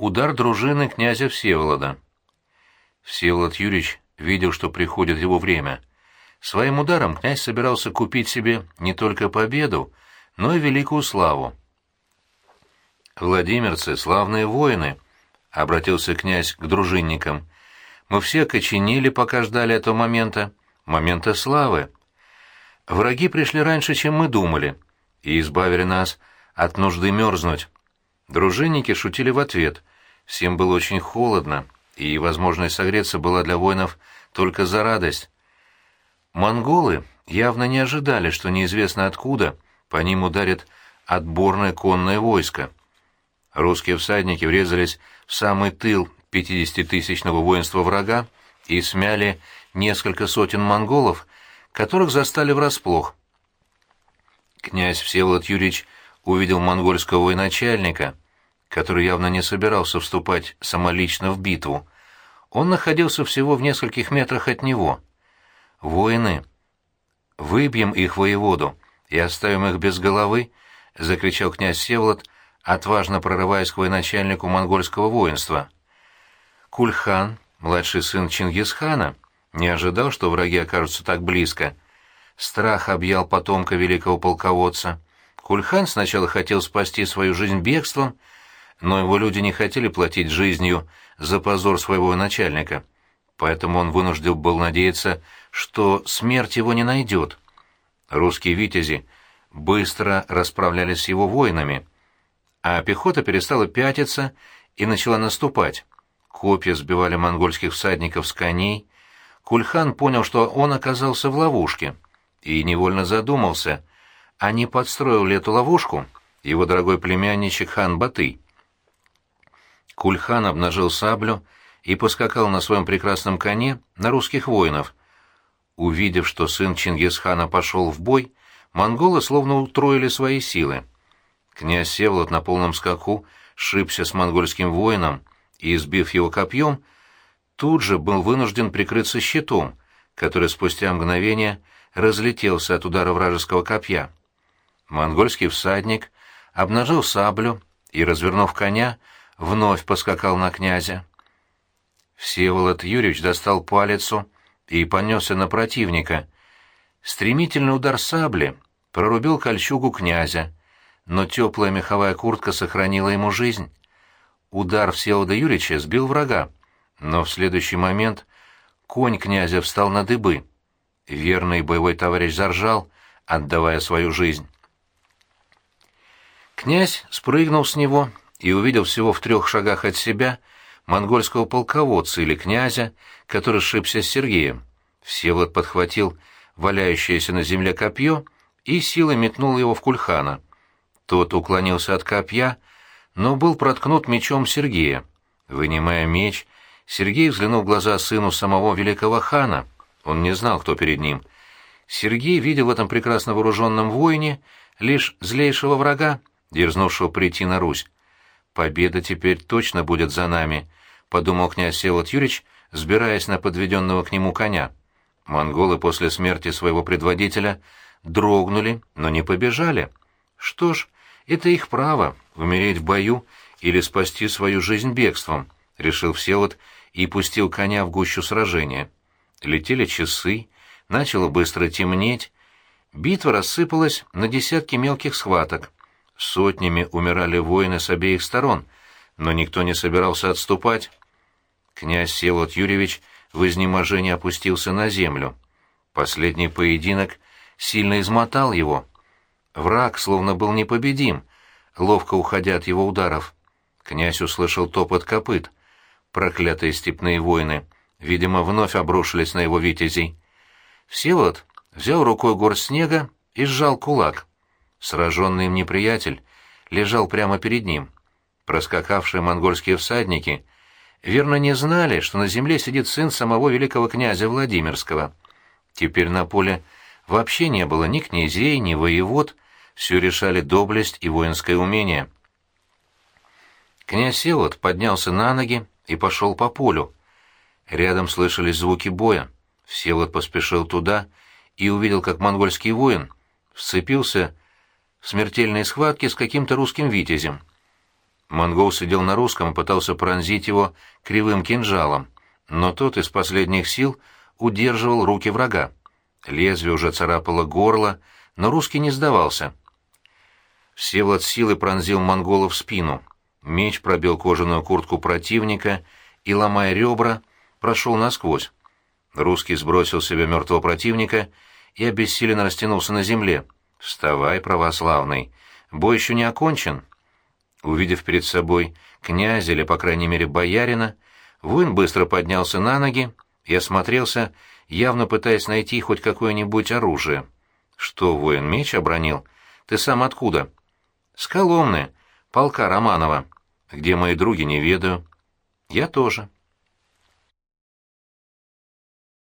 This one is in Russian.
Удар дружины князя Всеволода. Всеволод Юрьевич видел, что приходит его время. Своим ударом князь собирался купить себе не только победу, но и великую славу. «Владимирцы — славные воины», — обратился князь к дружинникам. «Мы все коченели, пока ждали этого момента, момента славы. Враги пришли раньше, чем мы думали, и избавили нас от нужды мерзнуть». Дружинники шутили в ответ, Всем было очень холодно, и возможность согреться была для воинов только за радость. Монголы явно не ожидали, что неизвестно откуда по ним ударит отборное конное войско. Русские всадники врезались в самый тыл 50-тысячного воинства врага и смяли несколько сотен монголов, которых застали врасплох. Князь Всеволод Юрьевич увидел монгольского военачальника, который явно не собирался вступать самолично в битву. Он находился всего в нескольких метрах от него. «Воины! Выбьем их воеводу и оставим их без головы!» — закричал князь Севолод, отважно прорываясь к военачальнику монгольского воинства. Кульхан, младший сын Чингисхана, не ожидал, что враги окажутся так близко. Страх объял потомка великого полководца. Кульхан сначала хотел спасти свою жизнь бегством, но его люди не хотели платить жизнью за позор своего начальника, поэтому он вынужден был надеяться, что смерть его не найдет. Русские витязи быстро расправлялись с его воинами, а пехота перестала пятиться и начала наступать. Копья сбивали монгольских всадников с коней. Кульхан понял, что он оказался в ловушке, и невольно задумался, а не подстроил ли эту ловушку его дорогой племянничек хан Батый. Кульхан обнажил саблю и поскакал на своем прекрасном коне на русских воинов. Увидев, что сын Чингисхана пошел в бой, монголы словно утроили свои силы. Князь Севлот на полном скаку шибся с монгольским воином и, избив его копьем, тут же был вынужден прикрыться щитом, который спустя мгновение разлетелся от удара вражеского копья. Монгольский всадник обнажил саблю и, развернув коня, вновь поскакал на князя. Всеволод Юрьевич достал палицу и понесся на противника. Стремительный удар сабли прорубил кольчугу князя, но теплая меховая куртка сохранила ему жизнь. Удар Всеволода Юрьевича сбил врага, но в следующий момент конь князя встал на дыбы. Верный боевой товарищ заржал, отдавая свою жизнь. Князь спрыгнул с него и увидел всего в трех шагах от себя монгольского полководца или князя, который сшибся с Сергеем. Всеволод подхватил валяющееся на земле копье и силой метнул его в Кульхана. Тот уклонился от копья, но был проткнут мечом Сергея. Вынимая меч, Сергей взглянул в глаза сыну самого великого хана. Он не знал, кто перед ним. Сергей видел в этом прекрасно вооруженном воине лишь злейшего врага, дерзнувшего прийти на Русь. Победа теперь точно будет за нами, подумал князь Всеволод Юрьевич, сбираясь на подведенного к нему коня. Монголы после смерти своего предводителя дрогнули, но не побежали. Что ж, это их право — умереть в бою или спасти свою жизнь бегством, — решил Всеволод и пустил коня в гущу сражения. Летели часы, начало быстро темнеть, битва рассыпалась на десятки мелких схваток. Сотнями умирали воины с обеих сторон, но никто не собирался отступать. Князь Селот Юрьевич в изнеможении опустился на землю. Последний поединок сильно измотал его. Враг словно был непобедим, ловко уходя от его ударов. Князь услышал топот копыт. Проклятые степные воины, видимо, вновь обрушились на его витязей. Всеволод взял рукой горсть снега и сжал кулак. Сраженный им неприятель лежал прямо перед ним. Проскакавшие монгольские всадники верно не знали, что на земле сидит сын самого великого князя Владимирского. Теперь на поле вообще не было ни князей, ни воевод, все решали доблесть и воинское умение. Князь Севод поднялся на ноги и пошел по полю. Рядом слышались звуки боя. Всеволод поспешил туда и увидел, как монгольский воин вцепился в смертельной схватке с каким-то русским витязем. Монгол сидел на русском и пытался пронзить его кривым кинжалом, но тот из последних сил удерживал руки врага. Лезвие уже царапало горло, но русский не сдавался. Всеволод силой пронзил монгола в спину. Меч пробил кожаную куртку противника и, ломая ребра, прошел насквозь. Русский сбросил с себя мертвого противника и обессиленно растянулся на земле. «Вставай, православный! Бой еще не окончен!» Увидев перед собой князя или, по крайней мере, боярина, воин быстро поднялся на ноги и осмотрелся, явно пытаясь найти хоть какое-нибудь оружие. «Что, воин, меч обронил? Ты сам откуда?» «С Коломны, полка Романова. Где мои други, не ведаю». «Я тоже».